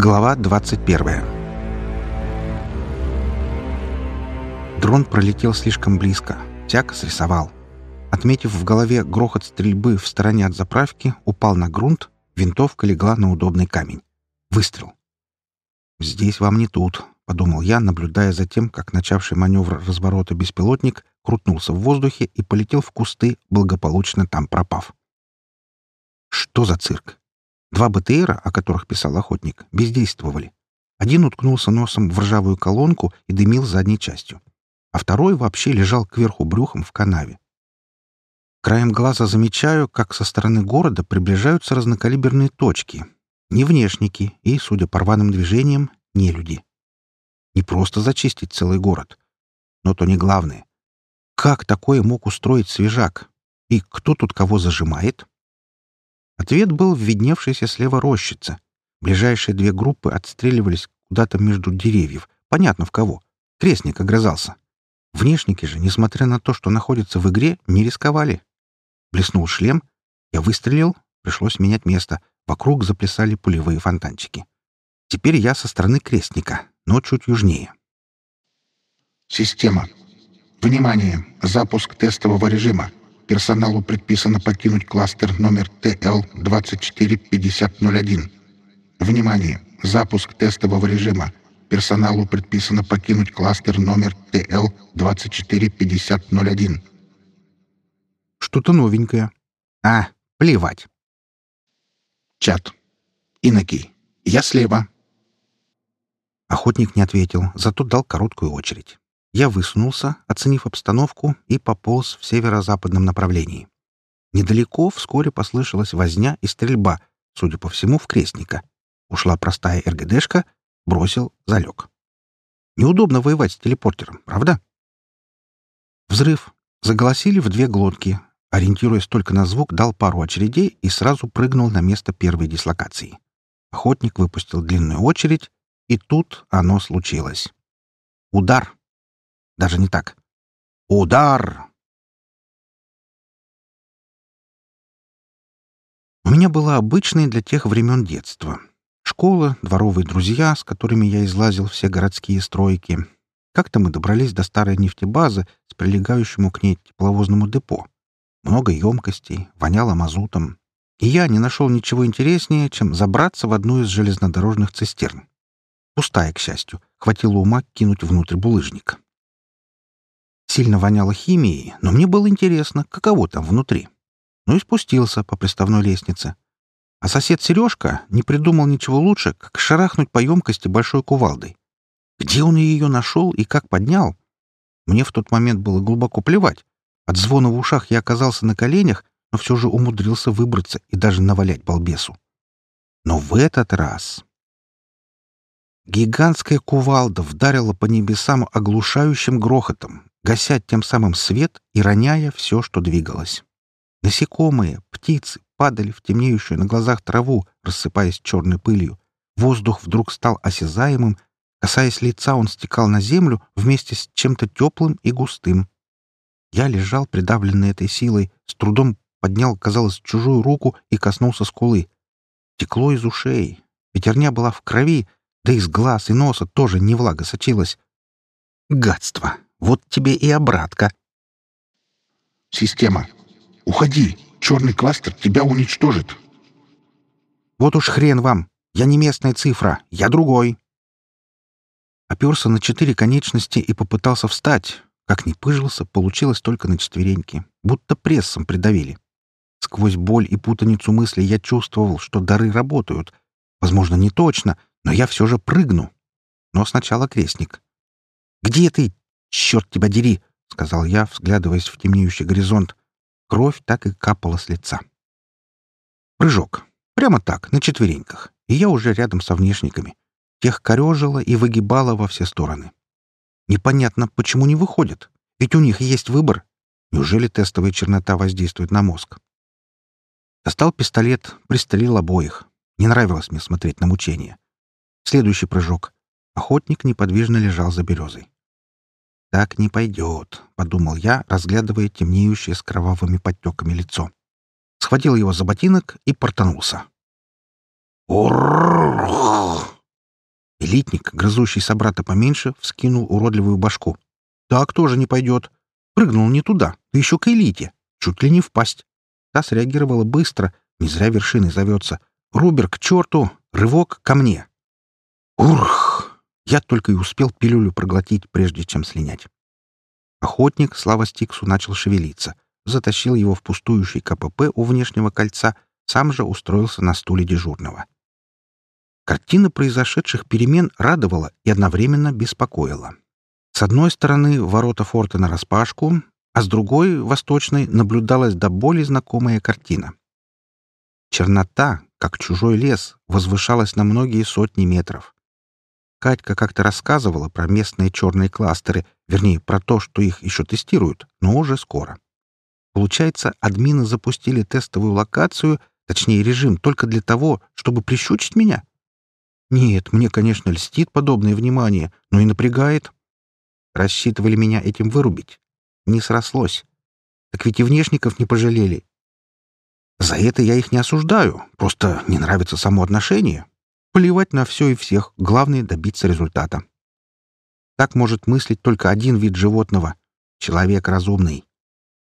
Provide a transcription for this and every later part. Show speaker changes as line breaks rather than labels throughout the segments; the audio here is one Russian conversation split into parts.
Глава 21 Дрон пролетел слишком близко. Тяг срисовал. Отметив в голове грохот стрельбы в стороне от заправки, упал на грунт, винтовка легла на удобный камень. Выстрел. «Здесь вам не тут», — подумал я, наблюдая за тем, как начавший маневр разворота беспилотник крутнулся в воздухе и полетел в кусты, благополучно там пропав. Что за цирк? Два БТРа, о которых писал охотник, бездействовали. Один уткнулся носом в ржавую колонку и дымил задней частью, а второй вообще лежал кверху брюхом в канаве. Краем глаза замечаю, как со стороны города приближаются разнокалиберные точки. Не внешники и, судя по рваным движениям, не люди. Не просто зачистить целый город. Но то не главное. Как такое мог устроить свежак? И кто тут кого зажимает? Ответ был в видневшейся слева рощице. Ближайшие две группы отстреливались куда-то между деревьев. Понятно, в кого. Крестник огрызался. Внешники же, несмотря на то, что находятся в игре, не рисковали. Блеснул шлем. Я выстрелил. Пришлось менять место. Вокруг заплясали пулевые фонтанчики. Теперь я со стороны крестника, но чуть южнее.
Система. Внимание! Запуск тестового режима. Персоналу предписано покинуть кластер номер ТЛ-245001. Внимание! Запуск тестового режима. Персоналу предписано покинуть кластер номер ТЛ-245001.
Что-то новенькое. А, плевать.
Чат. Инокий. Я слева.
Охотник не ответил, зато дал короткую очередь. Я высунулся, оценив обстановку, и пополз в северо-западном направлении. Недалеко вскоре послышалась возня и стрельба, судя по всему, в крестника. Ушла простая РГДшка, бросил, залег. Неудобно воевать с телепортером, правда? Взрыв. Заголосили в две глотки. Ориентируясь только на звук, дал пару очередей и сразу прыгнул на место первой дислокации. Охотник выпустил длинную очередь, и тут оно случилось. Удар. Даже не так. Удар! У меня было обычное для тех времен детство. Школа, дворовые друзья, с которыми я излазил все городские стройки. Как-то мы добрались до старой нефтебазы с прилегающему к ней тепловозному депо. Много емкостей, воняло мазутом. И я не нашел ничего интереснее, чем забраться в одну из железнодорожных цистерн. Пустая, к счастью, хватило ума кинуть внутрь булыжник. Сильно воняло химией, но мне было интересно, каково там внутри. Ну и спустился по приставной лестнице. А сосед Сережка не придумал ничего лучше, как шарахнуть по емкости большой кувалдой. Где он ее нашел и как поднял? Мне в тот момент было глубоко плевать. От звона в ушах я оказался на коленях, но все же умудрился выбраться и даже навалять балбесу. Но в этот раз... Гигантская кувалда вдарила по небесам оглушающим грохотом, гася тем самым свет и роняя все, что двигалось. Насекомые, птицы падали в темнеющую на глазах траву, рассыпаясь черной пылью. Воздух вдруг стал осязаемым, касаясь лица, он стекал на землю вместе с чем-то теплым и густым. Я лежал, придавленный этой силой, с трудом поднял, казалось, чужую руку и коснулся скулы. Текло из ушей. Ветерня была в крови, да из глаз и носа тоже не влага сочилась. Гадство! Вот тебе и обратка.
Система. Уходи. Черный кластер тебя уничтожит.
Вот уж хрен вам. Я не местная цифра. Я другой. Оперся на четыре конечности и попытался встать. Как ни пыжился, получилось только на четвереньки. Будто прессом придавили. Сквозь боль и путаницу мыслей я чувствовал, что дары работают. Возможно, не точно, но я все же прыгну. Но сначала крестник. «Где ты, «Черт тебя дери!» — сказал я, взглядываясь в темнеющий горизонт. Кровь так и капала с лица. Прыжок. Прямо так, на четвереньках. И я уже рядом со внешниками. Тех корежила и выгибала во все стороны. Непонятно, почему не выходят. Ведь у них есть выбор. Неужели тестовая чернота воздействует на мозг? Достал пистолет, пристрелил обоих. Не нравилось мне смотреть на мучения. Следующий прыжок. Охотник неподвижно лежал за березой. «Так не пойдет», — подумал я, разглядывая темнеющее с кровавыми подтеками лицо. Схватил его за ботинок и портанулся. Элитник, грызущий собрата поменьше, вскинул уродливую башку. Так тоже не пойдет. Прыгнул не туда, да еще к элите. Чуть ли не впасть. Та среагировала быстро, не зря вершиной зовется. Рубер к черту, рывок ко мне. Урх! Я только и успел пилюлю проглотить, прежде чем слинять. Охотник, слава Стиксу, начал шевелиться. Затащил его в пустующий КПП у внешнего кольца, сам же устроился на стуле дежурного. Картина произошедших перемен радовала и одновременно беспокоила. С одной стороны ворота форта нараспашку, а с другой, восточной, наблюдалась до боли знакомая картина. Чернота, как чужой лес, возвышалась на многие сотни метров. Катька как-то рассказывала про местные черные кластеры, вернее, про то, что их еще тестируют, но уже скоро. Получается, админы запустили тестовую локацию, точнее режим, только для того, чтобы прищучить меня? Нет, мне, конечно, льстит подобное внимание, но и напрягает. Рассчитывали меня этим вырубить. Не срослось. Так ведь и внешников не пожалели. За это я их не осуждаю, просто не нравится само отношение. Плевать на все и всех, главное — добиться результата. Так может мыслить только один вид животного — человек разумный.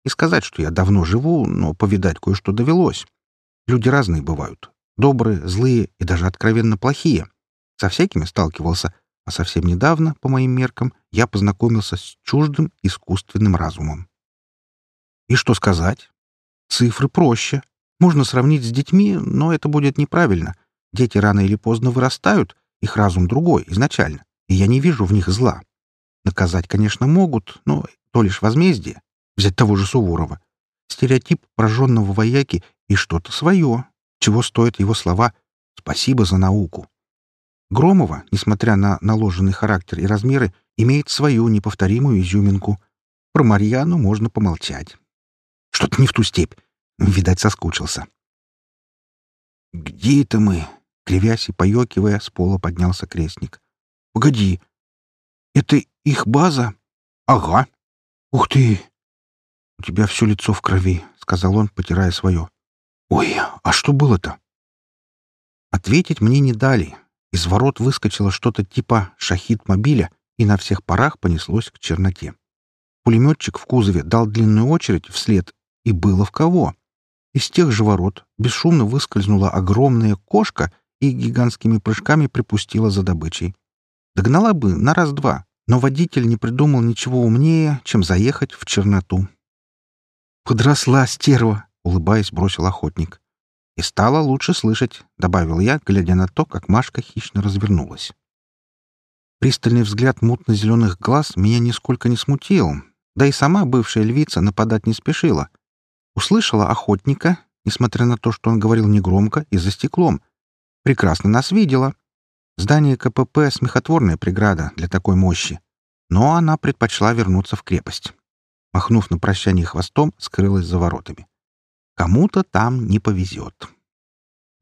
И сказать, что я давно живу, но повидать кое-что довелось. Люди разные бывают. Добрые, злые и даже откровенно плохие. Со всякими сталкивался, а совсем недавно, по моим меркам, я познакомился с чуждым искусственным разумом. И что сказать? Цифры проще. Можно сравнить с детьми, но это будет неправильно. Дети рано или поздно вырастают, их разум другой изначально, и я не вижу в них зла. Наказать, конечно, могут, но то лишь возмездие. Взять того же Суворова. Стереотип прожженного вояки и что-то свое, чего стоят его слова «спасибо за науку». Громова, несмотря на наложенный характер и размеры, имеет свою неповторимую изюминку. Про Марьяну можно помолчать. Что-то не в ту степь. Видать, соскучился. «Где это мы?» Кривясь и поёкивая, с пола поднялся крестник. «Погоди. Это их база?» «Ага. Ух ты! У тебя все лицо в крови», — сказал он, потирая свое. «Ой, а что было-то?» Ответить мне не дали. Из ворот выскочило что-то типа шахид-мобиля и на всех парах понеслось к черноте. Пулеметчик в кузове дал длинную очередь вслед, и было в кого. Из тех же ворот бесшумно выскользнула огромная кошка и гигантскими прыжками припустила за добычей. Догнала бы на раз-два, но водитель не придумал ничего умнее, чем заехать в черноту. «Подросла стерва!» — улыбаясь, бросил охотник. «И стало лучше слышать», — добавил я, глядя на то, как Машка хищно развернулась. Пристальный взгляд мутно-зеленых глаз меня нисколько не смутил, да и сама бывшая львица нападать не спешила. Услышала охотника, несмотря на то, что он говорил негромко и за стеклом. Прекрасно нас видела. Здание КПП — смехотворная преграда для такой мощи. Но она предпочла вернуться в крепость. Махнув на прощание хвостом, скрылась за воротами. Кому-то там не повезет.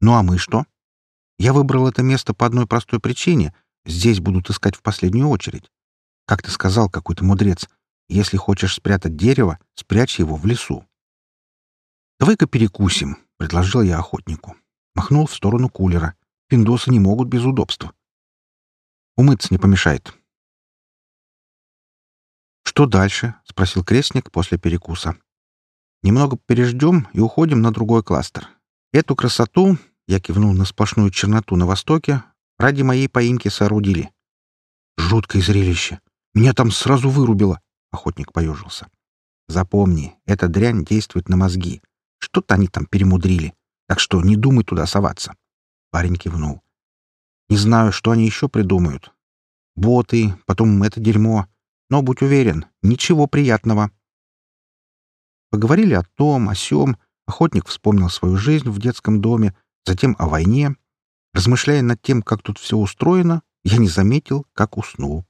Ну а мы что? Я выбрал это место по одной простой причине. Здесь будут искать в последнюю очередь. Как ты сказал, какой-то мудрец, если хочешь спрятать дерево, спрячь его в лесу. «Давай-ка перекусим», — предложил я охотнику. Махнул в сторону кулера. Пиндосы не могут без удобства. Умыться не помешает. «Что дальше?» — спросил крестник после перекуса. Немного переждем и уходим на другой кластер. Эту красоту, я кивнул на сплошную черноту на востоке, ради моей поимки соорудили. Жуткое зрелище. Меня там сразу вырубило. Охотник поежился. Запомни, эта дрянь действует на мозги. Что-то они там перемудрили. Так что не думай туда соваться. Парень кивнул. Не знаю, что они еще придумают. Боты, потом это дерьмо. Но будь уверен, ничего приятного. Поговорили о том, о сём. Охотник вспомнил свою жизнь в детском доме, затем о войне. Размышляя над тем, как тут все устроено, я не заметил, как уснул.